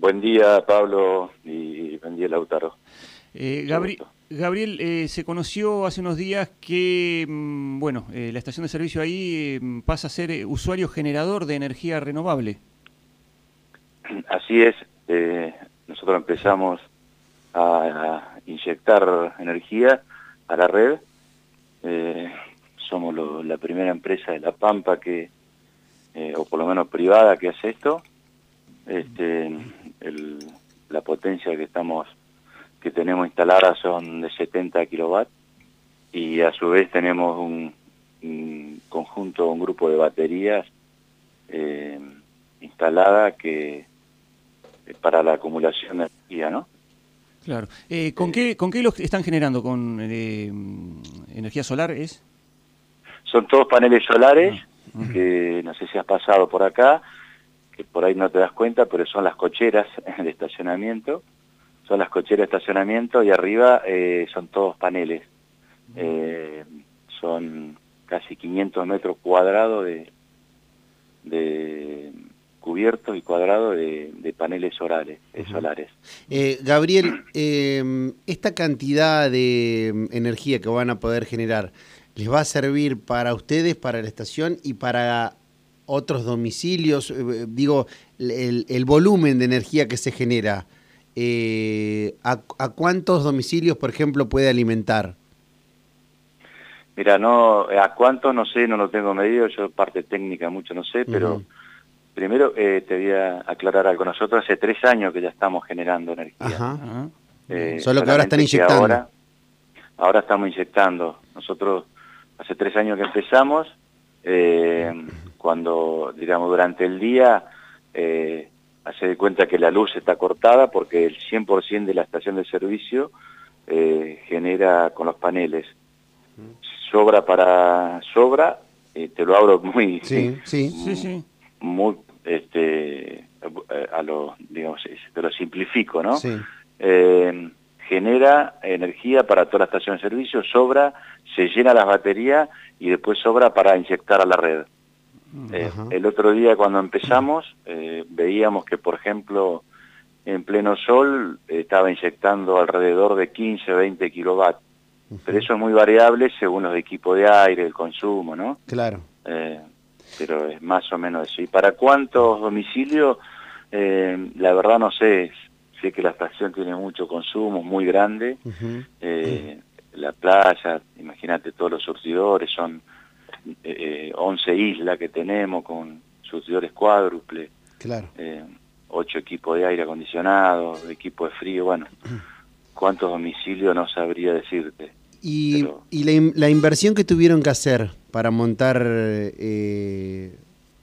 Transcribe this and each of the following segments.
Buen día, Pablo, y buen día, Lautaro. Eh, Gabriel, eh, se conoció hace unos días que, mm, bueno, eh, la estación de servicio ahí mm, pasa a ser usuario generador de energía renovable. Así es, nosotros empezamos a, inyectar energía a la red. somos la primera empresa de La Pampa que, o por lo menos privada, que hace esto. Este, la potencia que estamos que tenemos instalada son de 70 kilowatts y a su vez tenemos un, conjunto, un grupo de baterías eh, instalada que para la acumulación de energía, ¿no? Claro. Eh, ¿con, qué, ¿Con qué los están generando? ¿Con eh, energía solar es? Son todos paneles solares, ah, que no sé si has pasado por acá, que por ahí no te das cuenta, pero son las cocheras de estacionamiento, son las cocheras de estacionamiento y arriba eh, son todos paneles. Eh, son casi 500 metros cuadrados de, de cubiertos y cuadrados de, paneles solares. solares. Eh, Gabriel, esta cantidad de energía que van a poder generar, ¿les va a servir para ustedes, para la estación y para otros domicilios? Eh, digo, el, volumen de energía que se genera, eh, ¿a, cuántos domicilios, por ejemplo, puede alimentar? Mira, no, a cuántos no sé, no lo tengo medido, yo parte técnica mucho no sé, pero primero eh, te voy a aclarar algo. Nosotros hace tres años que ya estamos generando energía. Solo que ahora están inyectando. Ahora, ahora estamos inyectando. Nosotros hace tres años que empezamos, eh, cuando, digamos, durante el día eh, hace de cuenta que la luz está cortada porque el 100% de la estación de servicio eh, genera con los paneles. Sobra para sobra, eh, te lo abro muy, sí, sí, sí, sí. muy, este, a lo, digamos, te lo simplifico, ¿no? genera energía para toda la estación de servicio, sobra, se llena las baterías y después sobra para inyectar a la red. Eh, el otro día cuando empezamos eh, veíamos que, por ejemplo, en pleno sol estaba inyectando alrededor de 15, 20 kilowatts. Pero eso es muy variable según los equipos de aire, el consumo, ¿no? Claro. Eh, pero es más o menos eso. ¿Y para cuántos domicilios? la verdad no sé. Sé que la estación tiene mucho consumo, muy grande. La playa, imagínate todos los surtidores, son eh, 11 islas que tenemos con surtidores cuádruples, claro. eh, 8 equipos de aire acondicionado, equipo de frío, bueno, cuántos domicilios no sabría decirte. Y, y la, inversión que tuvieron que hacer para montar eh,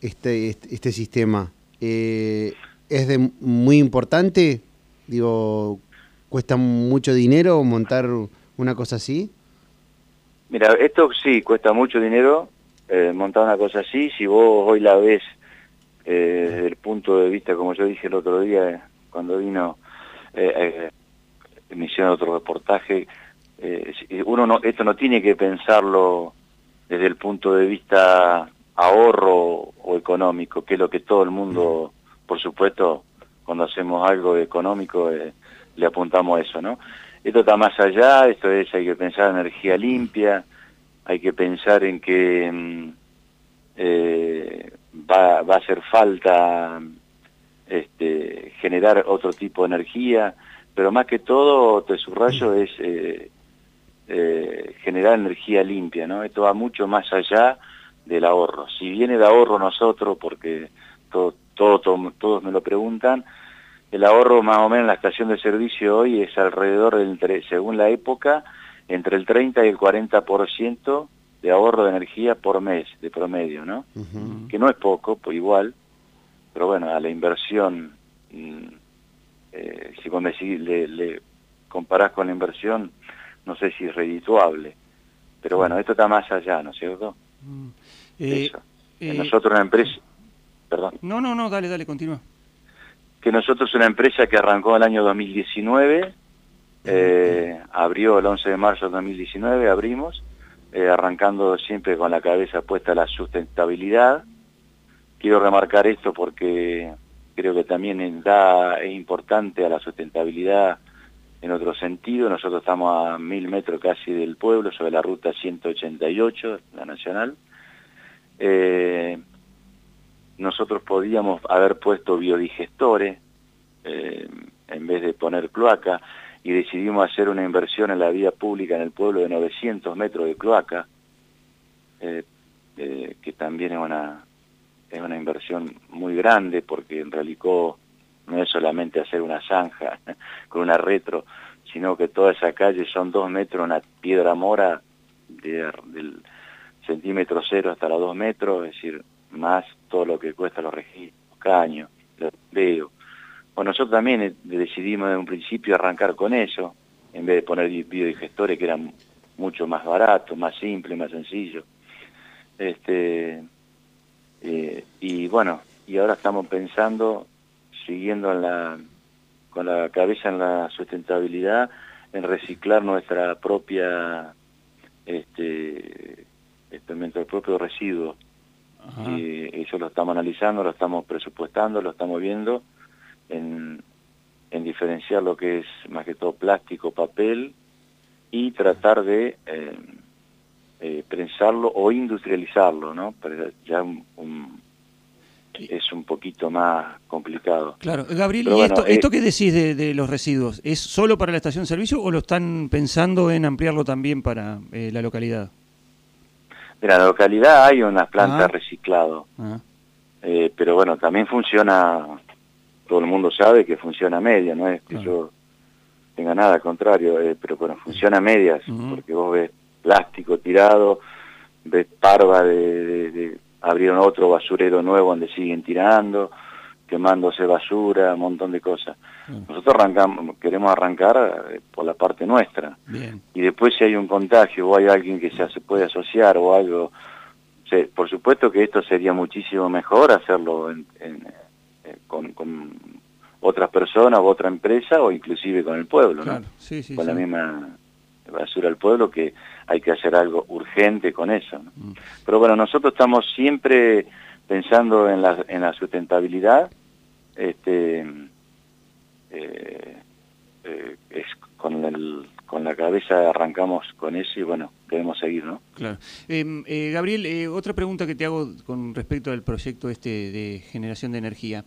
este, este, este, sistema, eh, ¿es de muy importante? Digo, ¿cuesta mucho dinero montar una cosa así? Mira, esto sí, cuesta mucho dinero eh, montar una cosa así. Si vos hoy la ves eh, desde el punto de vista, como yo dije el otro día, cuando vino eh, eh, otro reportaje, uno no, esto no tiene que pensarlo desde el punto de vista ahorro o económico, que es lo que todo el mundo, por supuesto, cuando hacemos algo económico, le apuntamos a eso, ¿no? Esto está más allá, esto es, hay que pensar en energía limpia, hay que pensar en que mm, eh, va, a hacer falta este, generar otro tipo de energía, pero más que todo, te subrayo, es eh, eh, generar energía limpia, ¿no? Esto va mucho más allá del ahorro. Si viene de ahorro nosotros, porque todo, todo, todos me lo preguntan, el ahorro más o menos en la estación de servicio hoy es alrededor, del, según la época, entre el 30 y el 40% de ahorro de energía por mes, de promedio, ¿no? Que no es poco, pues igual, pero bueno, a la inversión, mm, eh, si vos le, le, comparás con la inversión, no sé si es redituable. Pero bueno, esto está más allá, ¿no es cierto? Mm. Eh, Eso. Eh, nosotros una empresa... Perdón. No, no, no, dale, dale, continúa que nosotros una empresa que arrancó el año 2019, eh, abrió el 11 de marzo de 2019, abrimos, eh, arrancando siempre con la cabeza puesta a la sustentabilidad. Quiero remarcar esto porque creo que también da, es importante a la sustentabilidad en otro sentido. Nosotros estamos a mil metros casi del pueblo, sobre la ruta 188, la nacional. Eh, nosotros podíamos haber puesto biodigestores eh, en vez de poner cloaca y decidimos hacer una inversión en la vía pública en el pueblo de 900 metros de cloaca, eh, que también es una, es una inversión muy grande porque en Realicó no es solamente hacer una zanja con una retro, sino que toda esa calle son dos metros, una piedra mora del centímetro cero hasta los dos metros, es decir, más todo lo que cuesta los registros, los caños, los veo. Bueno, nosotros también decidimos de un principio arrancar con eso, en vez de poner biodigestores que eran mucho más baratos, más simples, más sencillos. Este, eh, y bueno, y ahora estamos pensando, siguiendo con la cabeza en la sustentabilidad, en reciclar nuestra propia, este nuestro propio residuo. Y eso lo estamos analizando, lo estamos presupuestando, lo estamos viendo, en, en diferenciar lo que es más que todo plástico, papel, y tratar de... Eh, eh, prensarlo o industrializarlo, ¿no? Pero ya es un poquito más complicado. Claro, Gabriel, ¿y esto, esto que decís de, los residuos, es solo para la estación de servicio o lo están pensando en ampliarlo también para eh, la localidad? En la localidad hay una planta de ah. reciclado, ah. eh, pero bueno, también funciona, todo el mundo sabe que funciona a media, no es que yo tenga nada al contrario, eh, pero bueno, funciona a medias, porque vos ves plástico tirado, ves parva de, de, abrieron otro basurero nuevo donde siguen tirando, quemándose basura, un montón de cosas. Mm. Nosotros arrancamos, queremos arrancar eh, por la parte nuestra. Y después si hay un contagio o hay alguien que se, puede asociar o algo, por supuesto que esto sería muchísimo mejor hacerlo eh, con, otras personas o otra empresa o inclusive con el pueblo, ¿no? con la misma basura al pueblo, que hay que hacer algo urgente con eso. Mm. Pero bueno, nosotros estamos siempre pensando en la, en la sustentabilidad, este, eh, eh, es con el con la cabeza arrancamos con eso y bueno, queremos seguir, ¿no? Claro. Em, eh, Gabriel, eh, otra pregunta que te hago con respecto al proyecto este de generación de energía.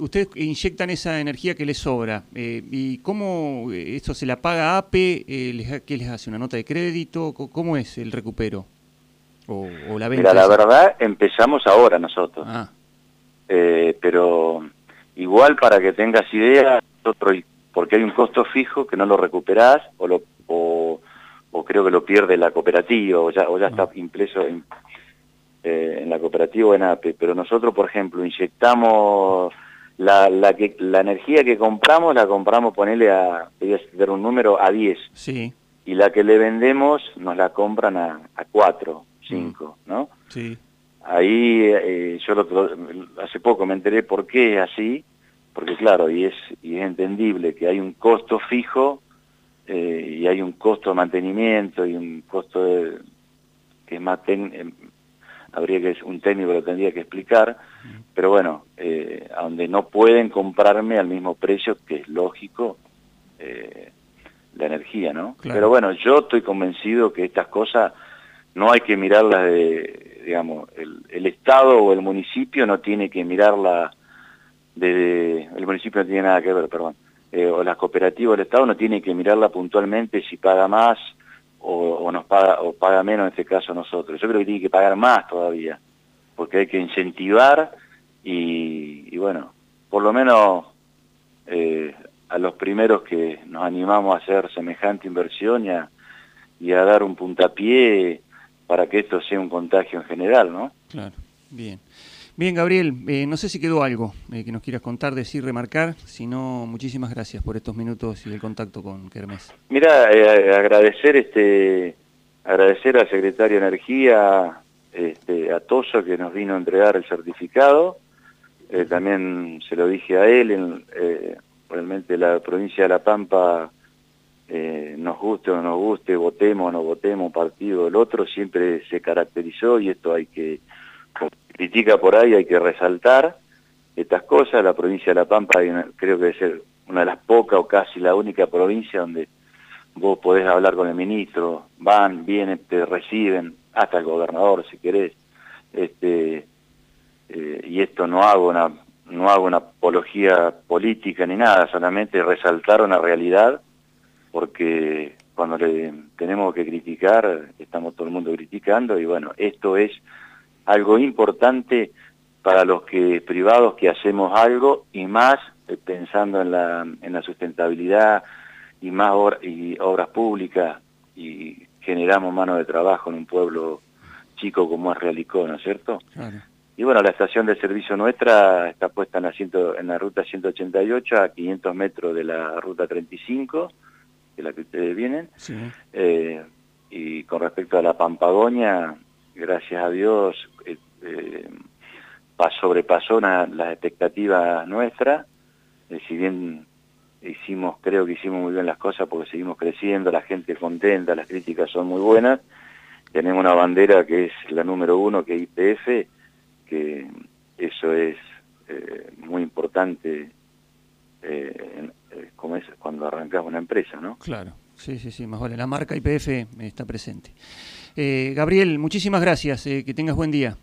Ustedes inyectan esa energía que les sobra y cómo esto se la paga APE, ¿qué les hace? ¿Una nota de crédito? ¿Cómo es el recupero? ¿O, la venta? Mira, la verdad empezamos ahora nosotros. Ah. pero igual para que tengas idea, nosotros porque hay un costo fijo que no lo recuperás o, lo, o, creo que lo pierde la cooperativa o ya, o ya está ah. impreso en, eh, en la cooperativa o en APE. Pero nosotros, por ejemplo, inyectamos la, la, que, la energía que compramos, la compramos, ponele a, voy a un número, a 10. Sí. Y la que le vendemos nos la compran a, a 4, 5, mm. ¿no? Sí. Ahí eh, yo lo, hace poco me enteré por qué es así, porque claro, y es, y es entendible que hay un costo fijo eh, y hay un costo de mantenimiento y un costo de, que es más eh, habría que un técnico lo tendría que explicar, pero bueno, eh, a donde no pueden comprarme al mismo precio, que es lógico, eh, la energía, ¿no? Pero bueno, yo estoy convencido que estas cosas no hay que mirarlas de, digamos, el, el Estado o el municipio no tiene que mirarlas de, el municipio no tiene nada que ver, perdón, eh, o las cooperativas del Estado no tienen que mirarla puntualmente si paga más o, nos paga o paga menos en este caso nosotros. Yo creo que tiene que pagar más todavía, porque hay que incentivar y, bueno, por lo menos eh, a los primeros que nos animamos a hacer semejante inversión y a, y a dar un puntapié para que esto sea un contagio en general, ¿no? Claro, bien. Bien, Gabriel, eh, no sé si quedó algo eh, que nos quieras contar, decir, remarcar, si no, muchísimas gracias por estos minutos y el contacto con Kermés. Mira, eh, agradecer este agradecer al secretario de Energía, este, a Toso, que nos vino a entregar el certificado, también se lo dije a él, en, realmente la provincia de La Pampa, nos guste o no nos guste, votemos o no votemos, partido del otro, siempre se caracterizó y esto hay que critica por ahí hay que resaltar estas cosas. La provincia de La Pampa creo que debe ser una de las pocas o casi la única provincia donde vos podés hablar con el ministro, van, vienen, te reciben, hasta el gobernador si querés. Este, eh, y esto no hago una no hago una apología política ni nada, solamente resaltar una realidad, porque cuando le tenemos que criticar, estamos todo el mundo criticando, y bueno, esto es algo importante para los que privados que hacemos algo, y más eh, pensando en la, en la sustentabilidad, y más y obras públicas, y generamos mano de trabajo en un pueblo chico como es Realicó, ¿no es cierto? Y bueno, la estación de servicio nuestra está puesta en la, en la ruta 188 a 500 metros de la ruta 35, de la que ustedes vienen. Eh, y con respecto a la Pampagonia, gracias a Dios, eh, eh, sobrepasó las expectativas nuestras. si bien hicimos, creo que hicimos muy bien las cosas porque seguimos creciendo, la gente contenta, las críticas son muy buenas. Tenemos una bandera que es la número uno, que es IPF, que eso es eh, muy importante eh, eh, como es cuando arrancas una empresa, ¿no? Claro, sí, sí, sí, más vale. La marca IPF está presente. Gabriel, muchísimas gracias, que tengas buen día.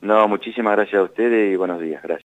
No, muchísimas gracias a ustedes y buenos días, gracias.